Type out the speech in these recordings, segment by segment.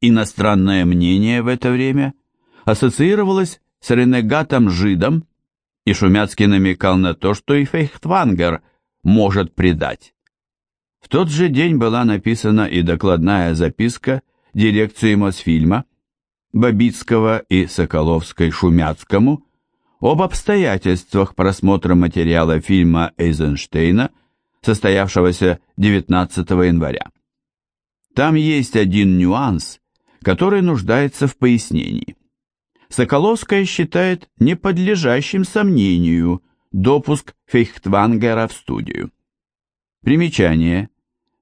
Иностранное мнение в это время ассоциировалось с ренегатом-жидом, и Шумяцкий намекал на то, что и Фейхтвангер может предать. В тот же день была написана и докладная записка дирекции Мосфильма Бабицкого и Соколовской Шумяцкому об обстоятельствах просмотра материала фильма Эйзенштейна, состоявшегося 19 января. Там есть один нюанс, который нуждается в пояснении. Соколовская считает неподлежащим сомнению допуск Фейхтвангера в студию. Примечание.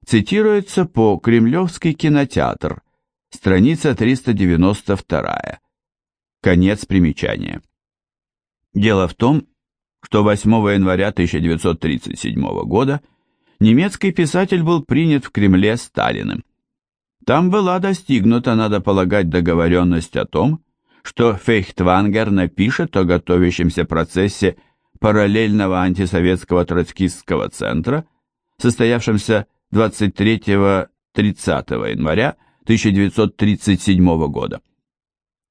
Цитируется по Кремлевский кинотеатр, страница 392. Конец примечания. Дело в том, что 8 января 1937 года немецкий писатель был принят в Кремле Сталиным. Там была достигнута, надо полагать, договоренность о том, что Фейхтвангер напишет о готовящемся процессе параллельного антисоветского троцкистского центра, состоявшемся 23-30 января 1937 года.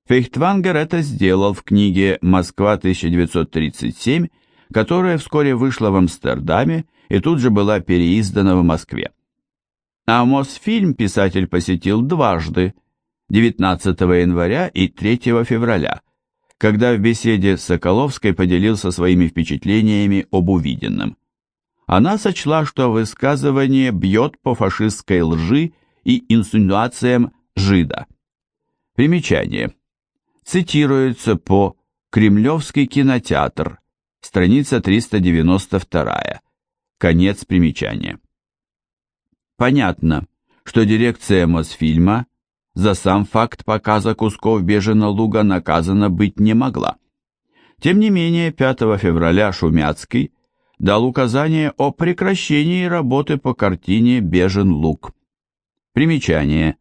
Фейхтвангер это сделал в книге «Москва 1937», которая вскоре вышла в Амстердаме и тут же была переиздана в Москве. А Мосфильм писатель посетил дважды, 19 января и 3 февраля, когда в беседе с Соколовской поделился своими впечатлениями об увиденном. Она сочла, что высказывание бьет по фашистской лжи и инсинуациям жида. Примечание. Цитируется по «Кремлевский кинотеатр», страница 392, конец примечания. Понятно, что дирекция Мосфильма за сам факт показа кусков Бежена луга наказана быть не могла. Тем не менее, 5 февраля Шумяцкий дал указание о прекращении работы по картине «Бежен луг». Примечание.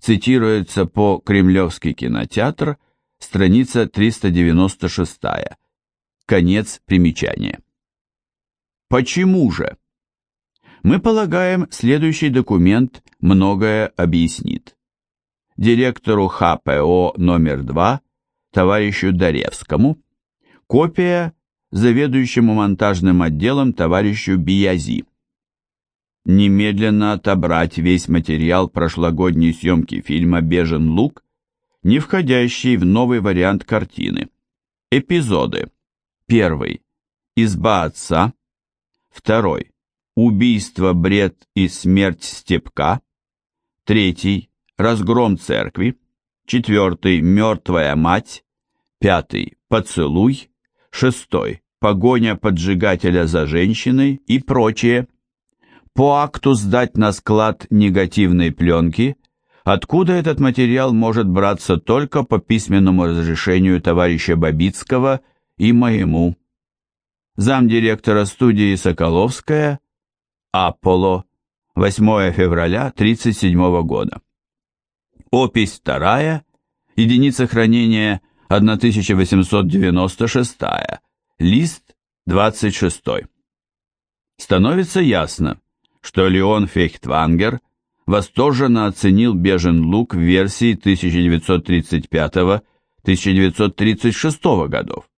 Цитируется по «Кремлевский кинотеатр», страница 396. Конец примечания. Почему же? Мы полагаем, следующий документ многое объяснит. Директору ХПО номер 2, товарищу Даревскому, копия заведующему монтажным отделом товарищу Биязи. Немедленно отобрать весь материал прошлогодней съемки фильма «Бежен лук», не входящий в новый вариант картины. Эпизоды. Первый. Изба отца. Второй. Убийство, бред и смерть Степка. Третий. Разгром церкви. Четвертый. Мертвая мать. Пятый. Поцелуй. Шестой. Погоня поджигателя за женщиной и прочее. По акту сдать на склад негативной пленки, откуда этот материал может браться только по письменному разрешению товарища Бабицкого и моему. Замдиректора студии Соколовская Аполло, 8 февраля 1937 года. Опись вторая, единица хранения 1896, лист 26. Становится ясно, что Леон Фейхтвангер восторженно оценил «Бежен лук» в версии 1935-1936 годов.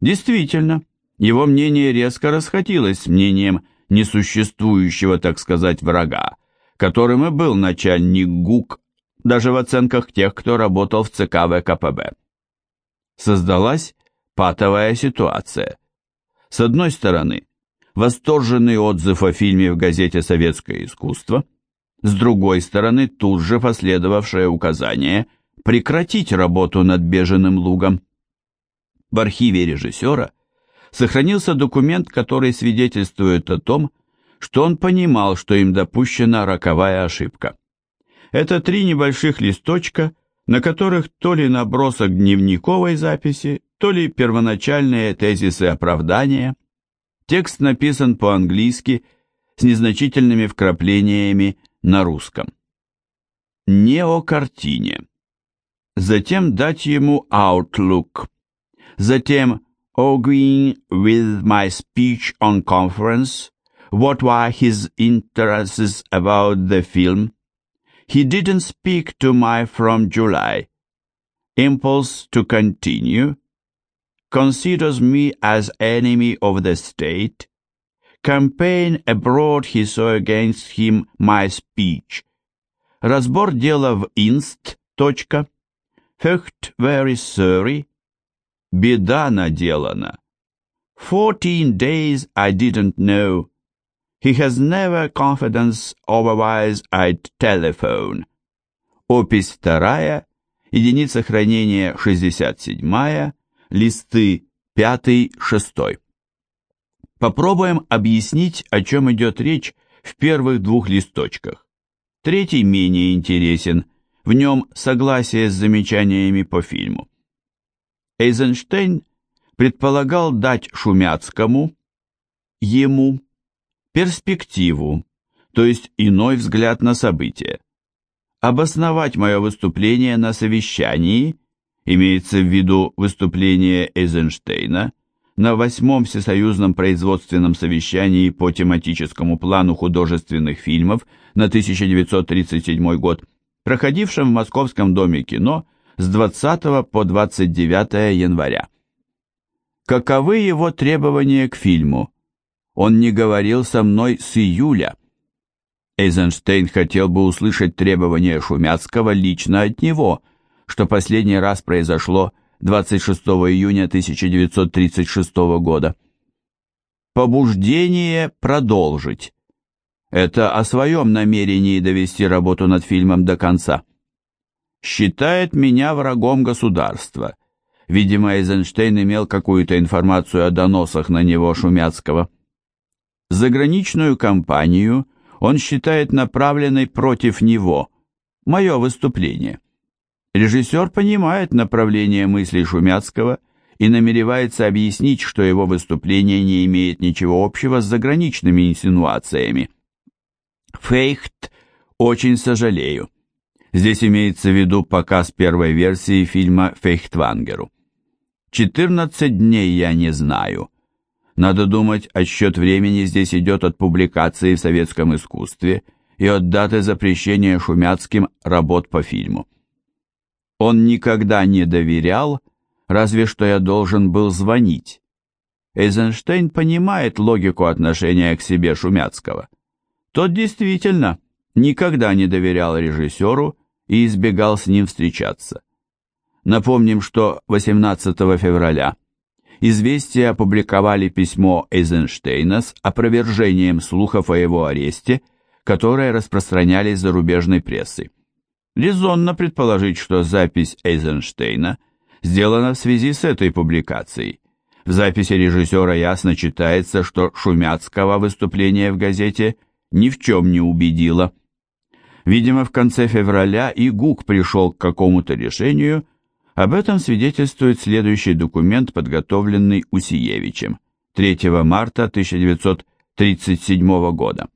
Действительно, его мнение резко расходилось с мнением несуществующего, так сказать, врага, которым и был начальник ГУК, даже в оценках тех, кто работал в ЦК ВКПБ. Создалась патовая ситуация. С одной стороны, восторженный отзыв о фильме в газете «Советское искусство», с другой стороны, тут же последовавшее указание прекратить работу над «Беженым лугом». В архиве режиссера сохранился документ, который свидетельствует о том, что он понимал, что им допущена роковая ошибка. Это три небольших листочка, на которых то ли набросок дневниковой записи, то ли первоначальные тезисы оправдания. Текст написан по-английски с незначительными вкраплениями на русском. Не о картине. Затем дать ему outlook. Затем agreeing with my speech on conference, what were his interests about the film. He didn't speak to my from July. Impulse to continue. Considers me as enemy of the state. Campaign abroad he saw against him my speech. Разбор дела в Inst. Точка. Фехт very sorry. Беда наделана. Fourteen days I didn't know. He has never confidence, otherwise I'd telephone. Опись вторая, единица хранения 67, листы 5-6. Попробуем объяснить, о чем идет речь в первых двух листочках. Третий менее интересен, в нем согласие с замечаниями по фильму. Эйзенштейн предполагал дать Шумяцкому, ему, перспективу, то есть иной взгляд на события. Обосновать мое выступление на совещании, имеется в виду выступление Эйзенштейна, на восьмом всесоюзном производственном совещании по тематическому плану художественных фильмов на 1937 год, проходившем в Московском доме кино с 20 по 29 января. Каковы его требования к фильму? Он не говорил со мной с июля. Эйзенштейн хотел бы услышать требования Шумяцкого лично от него, что последний раз произошло 26 июня 1936 года. Побуждение продолжить. Это о своем намерении довести работу над фильмом до конца. Считает меня врагом государства. Видимо, Эйзенштейн имел какую-то информацию о доносах на него Шумяцкого. Заграничную кампанию он считает направленной против него. Мое выступление. Режиссер понимает направление мыслей Шумяцкого и намеревается объяснить, что его выступление не имеет ничего общего с заграничными инсинуациями. Фейхт «Очень сожалею». Здесь имеется в виду показ первой версии фильма «Фейхтвангеру». «14 дней я не знаю». Надо думать, отсчет времени здесь идет от публикации в советском искусстве и от даты запрещения Шумяцким работ по фильму. Он никогда не доверял, разве что я должен был звонить. Эйзенштейн понимает логику отношения к себе Шумяцкого. Тот действительно никогда не доверял режиссеру и избегал с ним встречаться. Напомним, что 18 февраля «Известия» опубликовали письмо Эйзенштейна с опровержением слухов о его аресте, которые распространялись зарубежной прессой. Резонно предположить, что запись Эйзенштейна сделана в связи с этой публикацией. В записи режиссера ясно читается, что Шумяцкого выступление в газете ни в чем не убедило. Видимо, в конце февраля и ГУК пришел к какому-то решению, об этом свидетельствует следующий документ, подготовленный Усиевичем 3 марта 1937 года.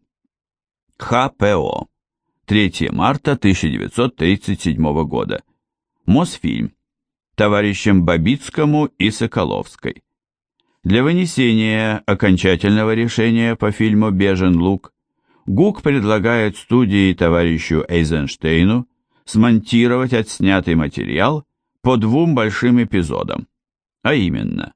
ХПО 3 марта 1937 года. Мосфильм. Товарищам Бабицкому и Соколовской. Для вынесения окончательного решения по фильму «Бежен лук» ГУК предлагает студии товарищу Эйзенштейну смонтировать отснятый материал по двум большим эпизодам, а именно,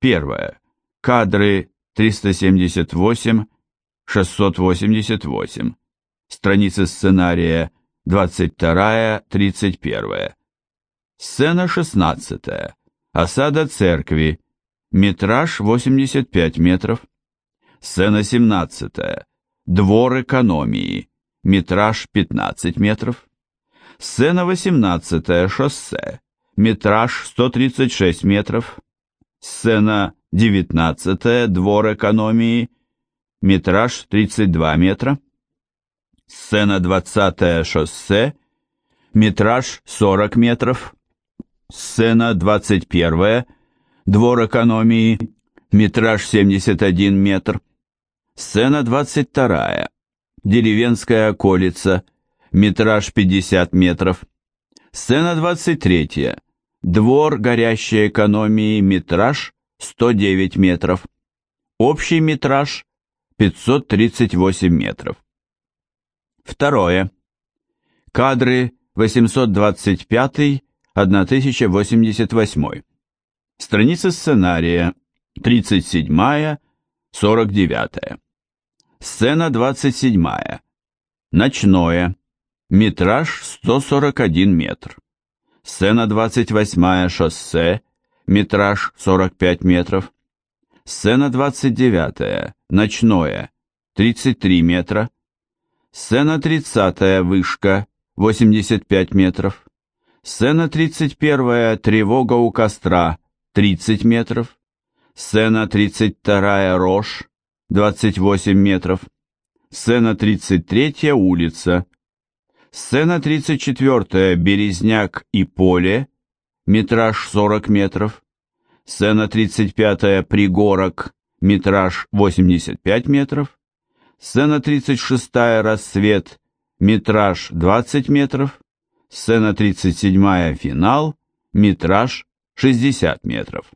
первое, кадры 378-688, Страницы сценария 22-31. Сцена 16. Осада церкви. Метраж 85 метров. Сцена 17. Двор экономии. Метраж 15 метров. Сцена 18. Шоссе. Метраж 136 метров. Сцена 19. Двор экономии. Метраж 32 метра. Сцена 20 шоссе, метраж 40 метров. Сцена 21 двор экономии, метраж 71 метр. Сцена 22 деревенская околица, метраж 50 метров. Сцена 23 двор горящей экономии, метраж 109 метров. Общий метраж 538 метров. Второе. Кадры 825-1088. Страница сценария 37-49. Сцена 27. Ночное. Метраж 141 метр. Сцена 28. Шоссе. Метраж 45 метров. Сцена 29. Ночное. 33 метра. Сцена 30. Вышка. 85 метров. Сцена 31. Тревога у костра. 30 метров. Сцена 32. Рожь. 28 метров. Сцена 33. Улица. Сцена 34. Березняк и поле. Метраж 40 метров. Сцена 35. Пригорок. Метраж 85 метров. Сцена 36. Рассвет. Метраж 20 метров. Сцена 37. Финал. Метраж 60 метров.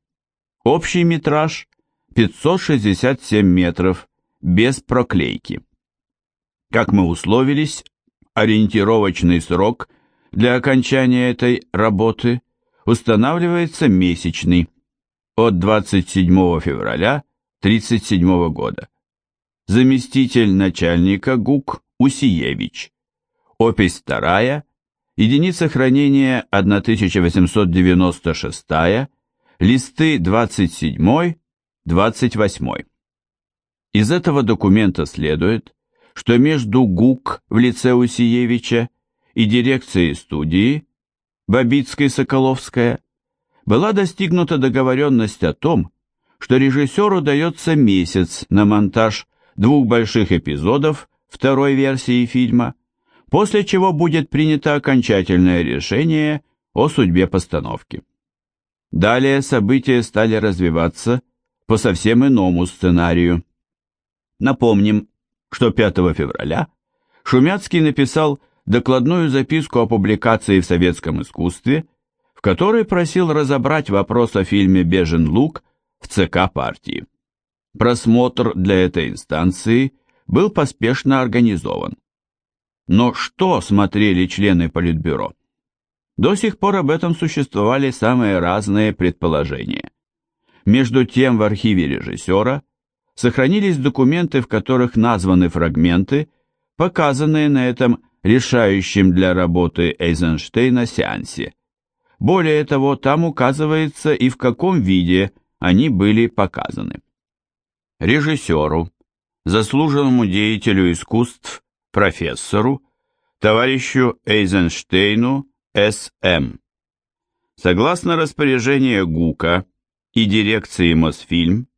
Общий метраж 567 метров, без проклейки. Как мы условились, ориентировочный срок для окончания этой работы устанавливается месячный, от 27 февраля 1937 года. Заместитель начальника ГУК Усиевич. Опись вторая, единица хранения 1896, листы 27 28. Из этого документа следует, что между ГУК в лице Усиевича и дирекцией студии Бабицкой-Соколовская была достигнута договоренность о том, что режиссеру дается месяц на монтаж двух больших эпизодов второй версии фильма, после чего будет принято окончательное решение о судьбе постановки. Далее события стали развиваться по совсем иному сценарию. Напомним, что 5 февраля Шумяцкий написал докладную записку о публикации в советском искусстве, в которой просил разобрать вопрос о фильме «Бежен лук» в ЦК партии. Просмотр для этой инстанции был поспешно организован. Но что смотрели члены Политбюро? До сих пор об этом существовали самые разные предположения. Между тем в архиве режиссера сохранились документы, в которых названы фрагменты, показанные на этом решающем для работы Эйзенштейна сеансе. Более того, там указывается и в каком виде они были показаны. Режиссеру, заслуженному деятелю искусств, профессору, товарищу Эйзенштейну С.М. Согласно распоряжению ГУКа, и дирекции Мосфильм,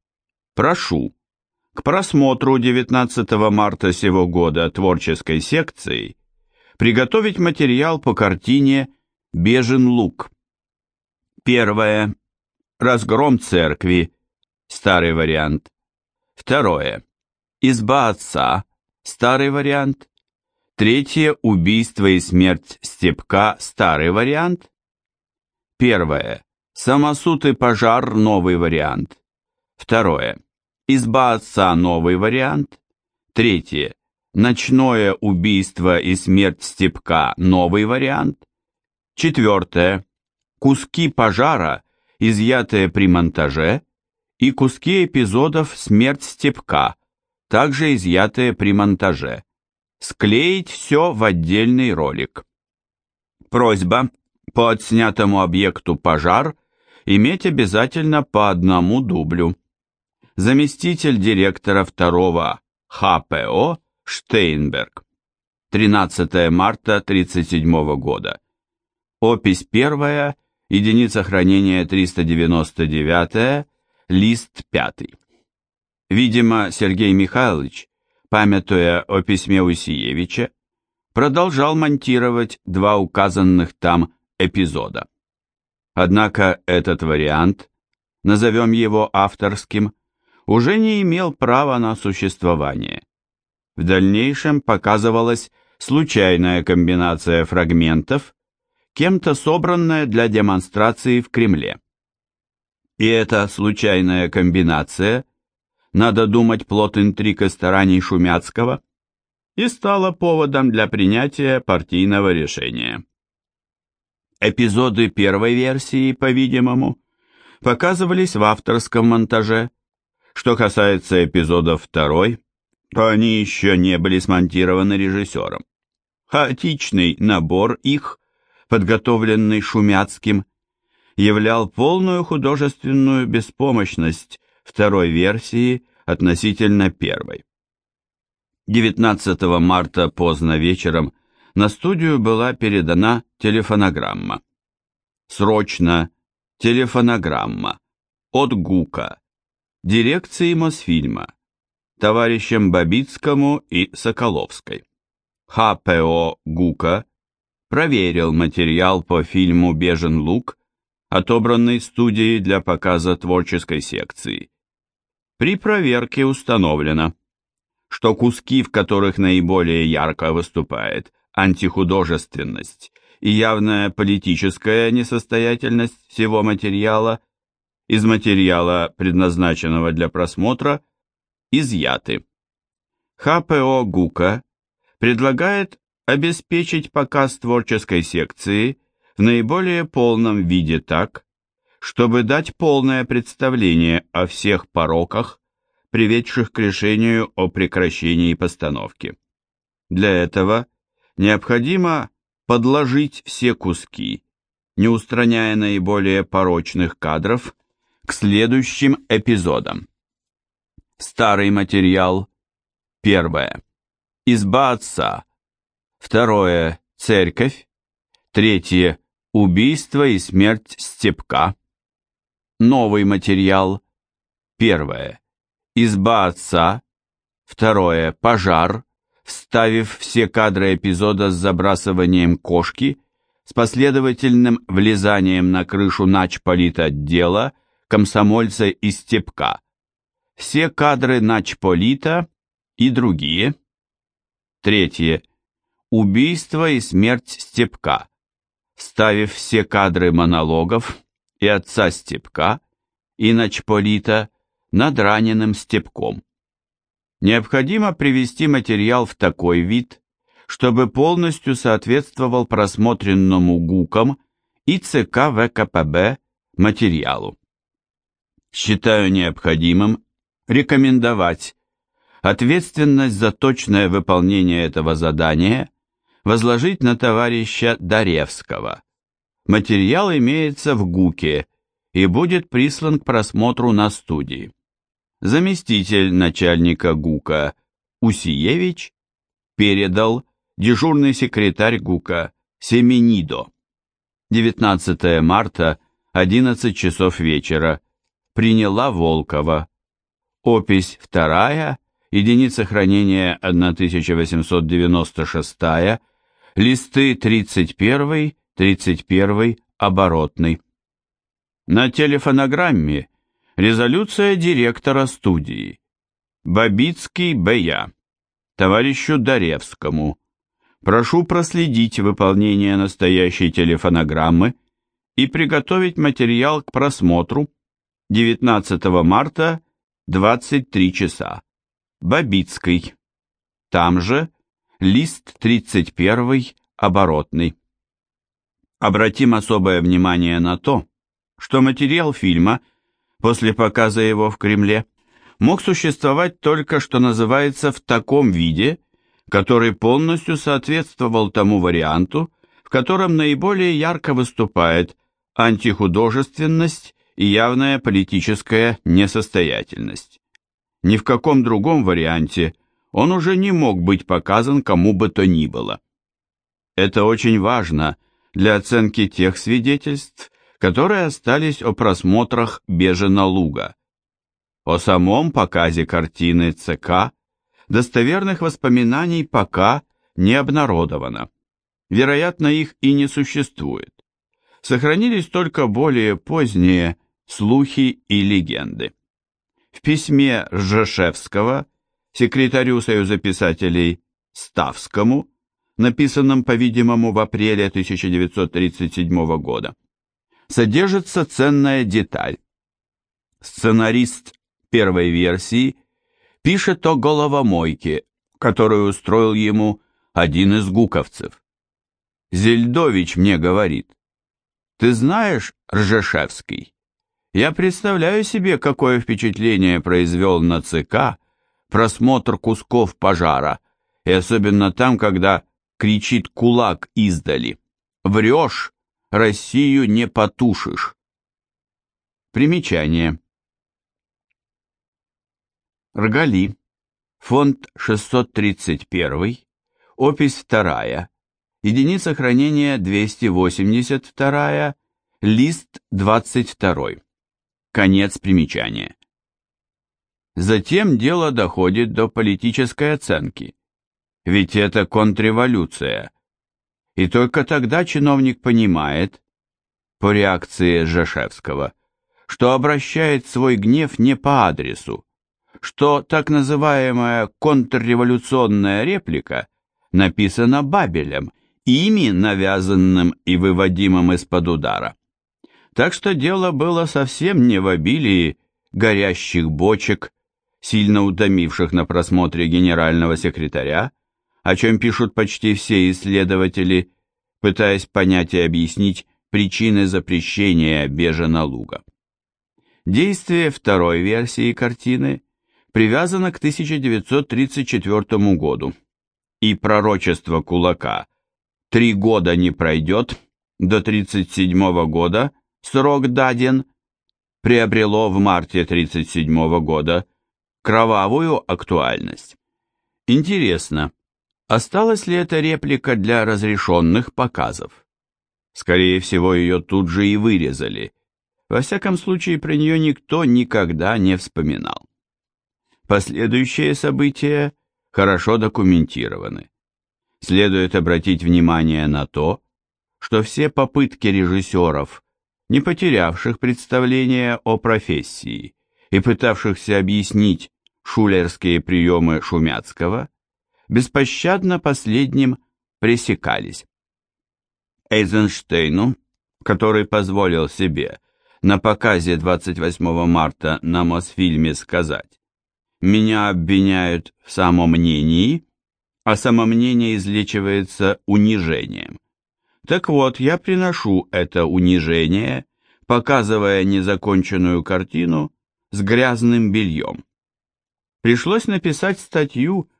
прошу к просмотру 19 марта сего года творческой секции приготовить материал по картине «Бежен лук». Первое. Разгром церкви. Старый вариант. Второе. Изба отца. Старый вариант. Третье. Убийство и смерть Степка. Старый вариант. Первое. Самосуд и пожар – новый вариант. Второе. Изба отца – новый вариант. Третье. Ночное убийство и смерть Степка – новый вариант. Четвертое. Куски пожара, изъятые при монтаже, и куски эпизодов «Смерть Степка», также изъятые при монтаже. Склеить все в отдельный ролик. Просьба по отснятому объекту пожар иметь обязательно по одному дублю. Заместитель директора второго ХПО Штейнберг. 13 марта 1937 года. Опись первая, единица хранения 399, лист 5. Видимо, Сергей Михайлович, памятуя о письме Усиевича, продолжал монтировать два указанных там эпизода. Однако этот вариант, назовем его авторским, уже не имел права на существование. В дальнейшем показывалась случайная комбинация фрагментов, кем-то собранная для демонстрации в Кремле. И эта случайная комбинация, надо думать, плод интриг и стараний Шумяцкого, и стало поводом для принятия партийного решения. Эпизоды первой версии, по-видимому, показывались в авторском монтаже. Что касается эпизодов второй, то они еще не были смонтированы режиссером. Хаотичный набор их, подготовленный Шумяцким, являл полную художественную беспомощность второй версии относительно первой. 19 марта поздно вечером на студию была передана телефонограмма. Срочно телефонограмма от ГУКа, дирекции Мосфильма, товарищам Бабицкому и Соколовской. ХПО ГУКа проверил материал по фильму «Бежен лук», отобранный студией для показа творческой секции. При проверке установлено, что куски, в которых наиболее ярко выступает антихудожественность и явная политическая несостоятельность всего материала, из материала, предназначенного для просмотра, изъяты. ХПО ГУКа предлагает обеспечить показ творческой секции в наиболее полном виде так, чтобы дать полное представление о всех пороках, приведших к решению о прекращении постановки. Для этого необходимо подложить все куски, не устраняя наиболее порочных кадров, к следующим эпизодам. Старый материал. Первое. Изба отца. Второе. Церковь. Третье. Убийство и смерть Степка. Новый материал. Первое. Изба отца. Второе. Пожар. Вставив все кадры эпизода с забрасыванием кошки, с последовательным влезанием на крышу начполитотдела, комсомольца и Степка. Все кадры начполита и другие. Третье. Убийство и смерть Степка. Вставив все кадры монологов, и отца Степка, и Начполита над раненым Степком. Необходимо привести материал в такой вид, чтобы полностью соответствовал просмотренному ГУКом и ЦК ВКПБ материалу. Считаю необходимым рекомендовать ответственность за точное выполнение этого задания возложить на товарища Даревского, Материал имеется в ГУКе и будет прислан к просмотру на студии. Заместитель начальника ГУКа Усиевич передал дежурный секретарь ГУКа Семенидо. 19 марта, 11 часов вечера. Приняла Волкова. Опись вторая, единица хранения 1896, листы 31 31 оборотный. На телефонограмме резолюция директора студии. Бабицкий Б.Я. Товарищу Даревскому. Прошу проследить выполнение настоящей телефонограммы и приготовить материал к просмотру 19 марта 23 часа. Бабицкий. Там же лист 31 оборотный. Обратим особое внимание на то, что материал фильма, после показа его в Кремле, мог существовать только, что называется, в таком виде, который полностью соответствовал тому варианту, в котором наиболее ярко выступает антихудожественность и явная политическая несостоятельность. Ни в каком другом варианте он уже не мог быть показан кому бы то ни было. Это очень важно – для оценки тех свидетельств, которые остались о просмотрах Бежена Луга. О самом показе картины ЦК достоверных воспоминаний пока не обнародовано. Вероятно, их и не существует. Сохранились только более поздние слухи и легенды. В письме Ржешевского, секретарю Союза писателей Ставскому, написанном, по-видимому, в апреле 1937 года, содержится ценная деталь. Сценарист первой версии пишет о головомойке, которую устроил ему один из гуковцев. Зельдович мне говорит, «Ты знаешь Ржешевский? Я представляю себе, какое впечатление произвел на ЦК просмотр кусков пожара, и особенно там, когда кричит кулак издали. Врешь, Россию не потушишь». Примечание. Ргали. Фонд 631. Опись 2. Единица хранения 282. Лист 22. Конец примечания. Затем дело доходит до политической оценки. Ведь это контрреволюция. И только тогда чиновник понимает, по реакции Жашевского, что обращает свой гнев не по адресу, что так называемая контрреволюционная реплика написана Бабелем, ими навязанным и выводимым из-под удара. Так что дело было совсем не в обилии горящих бочек, сильно утомивших на просмотре генерального секретаря, о чем пишут почти все исследователи, пытаясь понять и объяснить причины запрещения Бежена Луга. Действие второй версии картины привязано к 1934 году, и пророчество Кулака «Три года не пройдет, до 1937 года срок даден» приобрело в марте 1937 года кровавую актуальность. Интересно, осталась ли эта реплика для разрешенных показов? Скорее всего, ее тут же и вырезали. Во всяком случае, про нее никто никогда не вспоминал. Последующие события хорошо документированы. Следует обратить внимание на то, что все попытки режиссеров, не потерявших представления о профессии и пытавшихся объяснить шулерские приемы Шумяцкого, беспощадно последним пресекались. Эйзенштейну, который позволил себе на показе 28 марта на Мосфильме сказать меня обвиняют в самомнении, а самомнение излечивается унижением. Так вот, я приношу это унижение, показывая незаконченную картину с грязным бельем. Пришлось написать статью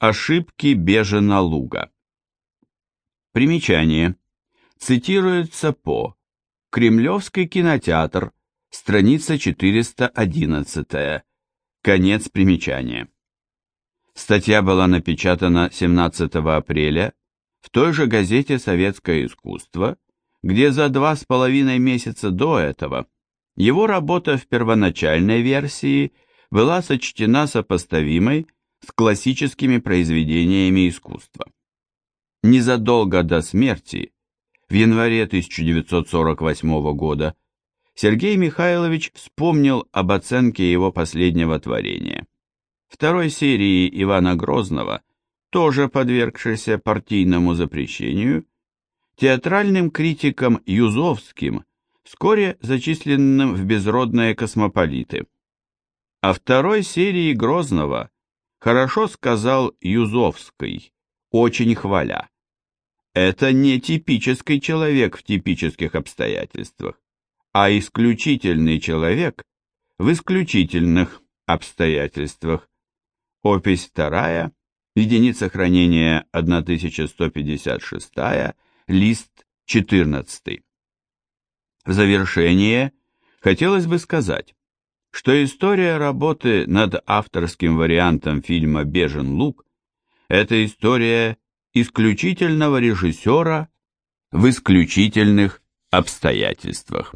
«Ошибки Бежена Луга». Примечание. Цитируется по Кремлевский кинотеатр, страница 411 Конец примечания. Статья была напечатана 17 апреля в той же газете «Советское искусство», где за два с половиной месяца до этого его работа в первоначальной версии была сочтена сопоставимой с классическими произведениями искусства. Незадолго до смерти, в январе 1948 года, Сергей Михайлович вспомнил об оценке его последнего творения. Второй серии Ивана Грозного, тоже подвергшейся партийному запрещению, театральным критиком Юзовским, вскоре зачисленным в безродные космополиты. О второй серии Грозного хорошо сказал Юзовский, очень хваля. Это не типический человек в типических обстоятельствах а исключительный человек в исключительных обстоятельствах. Опись вторая, единица хранения 1156, лист 14. В завершение хотелось бы сказать, что история работы над авторским вариантом фильма «Бежен лук» – это история исключительного режиссера в исключительных обстоятельствах.